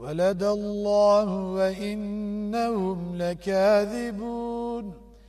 ولد الله وإنهم لكاذبون.